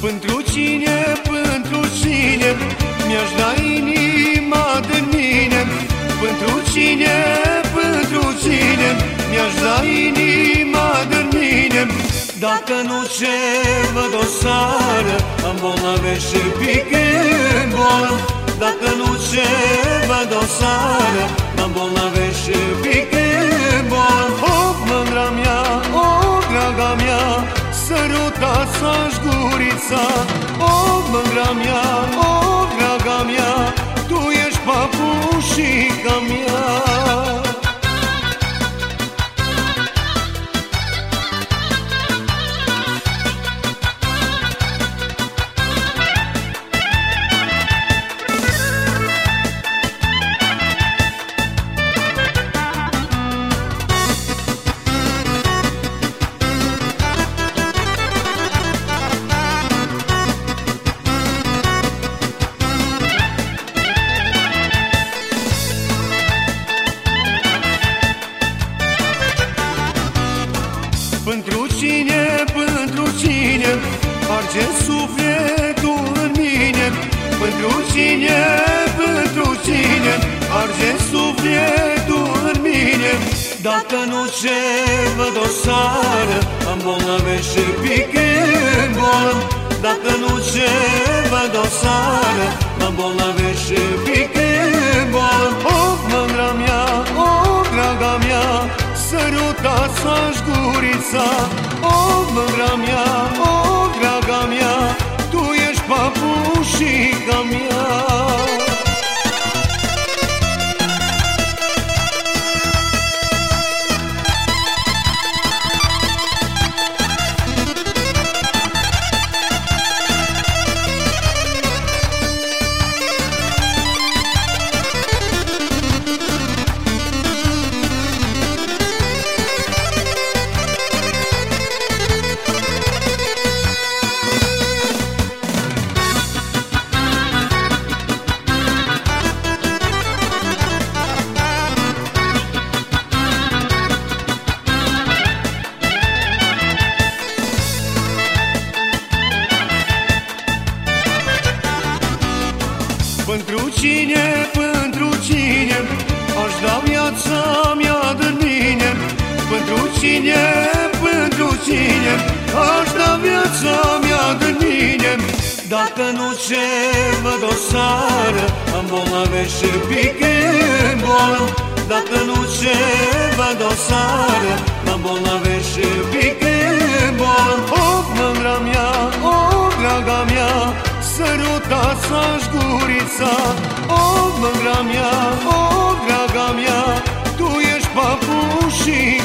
Pentru cine, pentru cine Mi-aș da inima de mine? Pentru cine, pentru cine Mi-aș da inima de mine? Dacă nu ce văd o sară Am bolnave și pică în bolă Dacă nu ce văd o sară Am bolnave și pică în Sărutați-aș gurița O, mândra mea, o, draga mea Pentru cine, pentru cine Arge sufletul în mine? Pentru cine, pentru cine Arge sufletul în mine? Dacă nu ce văd o sară Am bolnave și pică în bolă Dacă nu ce văd o sară Am bolnave și pică ulica O mramja, o draga mja Tu ješ papuši kamja Pentru cine, pentru cine Aș da viața mea de mine? Pentru cine, pentru cine Aș da viața mea de mine? Dacă nu ce văd o sară Am bolnave și pică în bolă Dacă nu ce văd o sară sruta sa žgurica Odmagram ja, odragam ja Tu ješ papuši